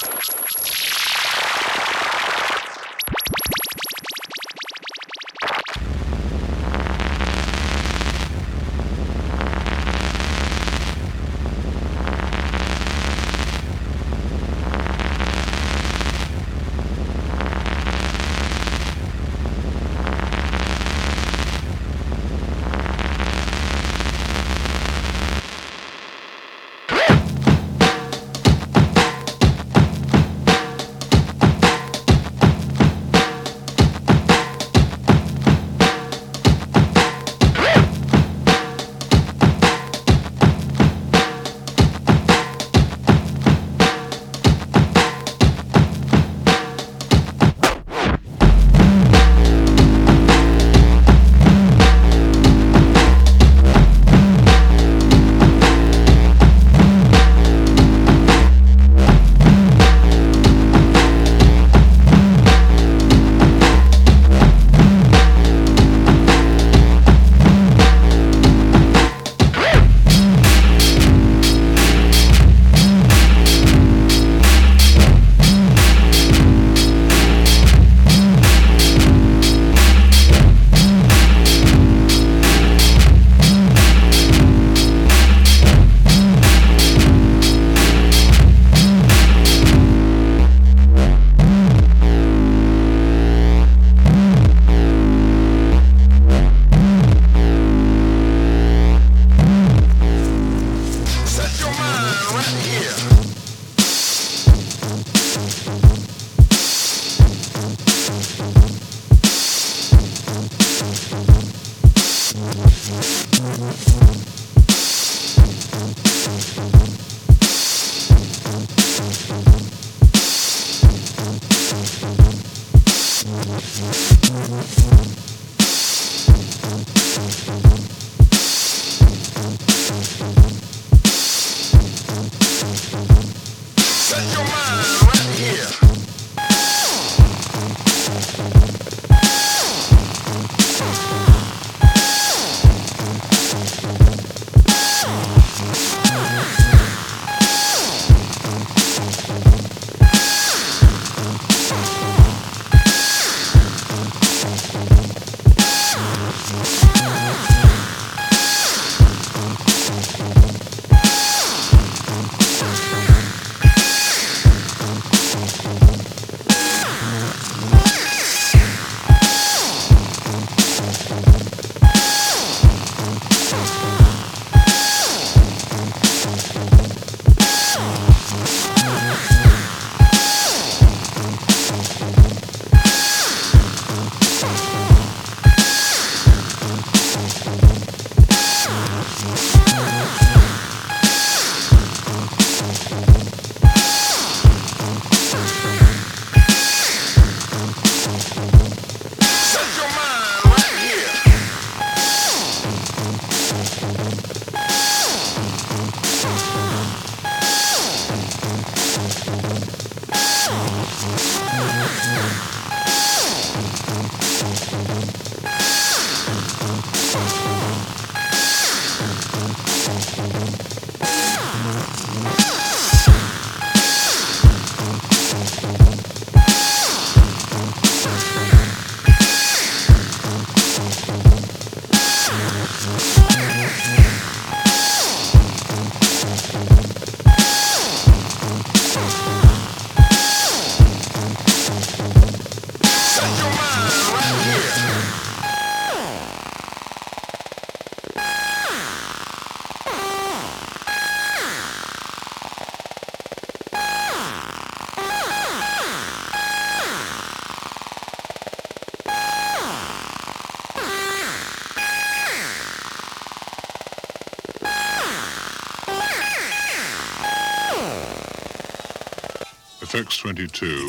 あ! FX22.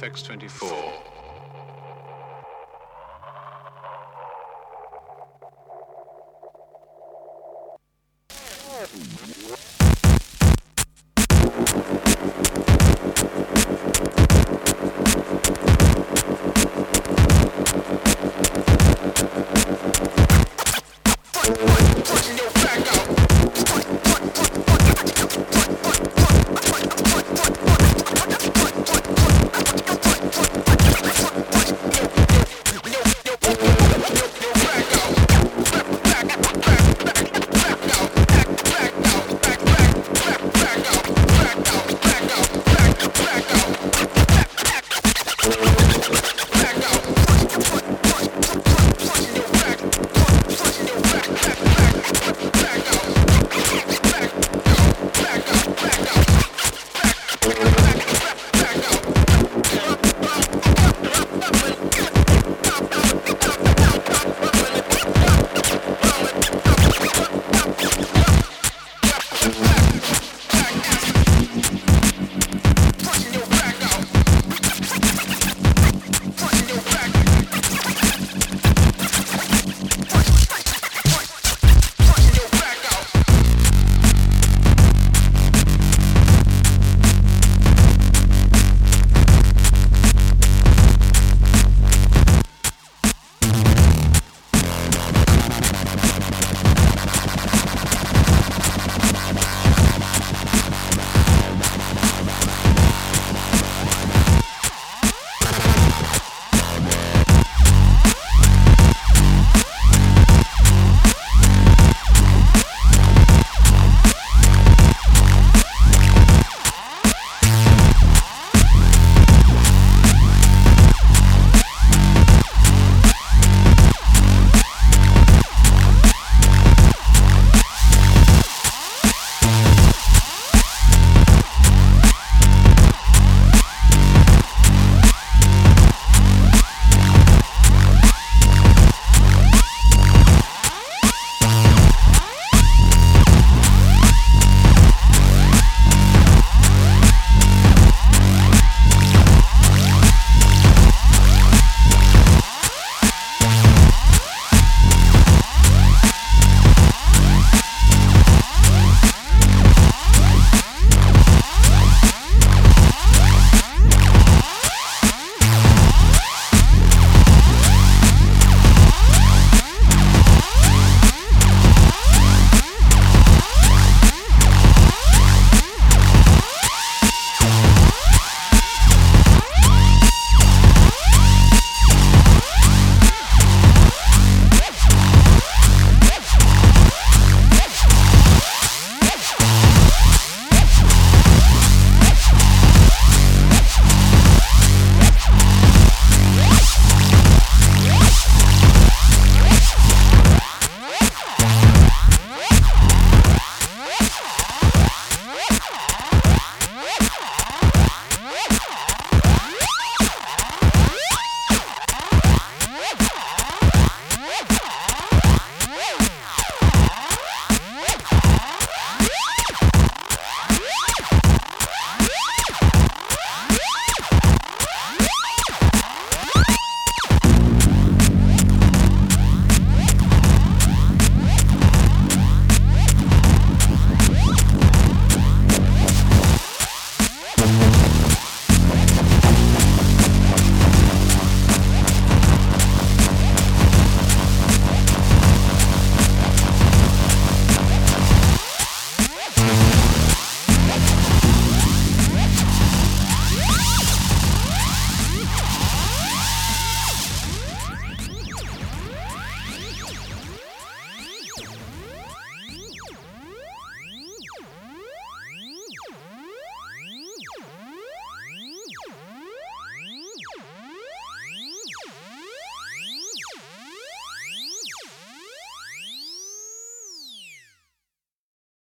FX24.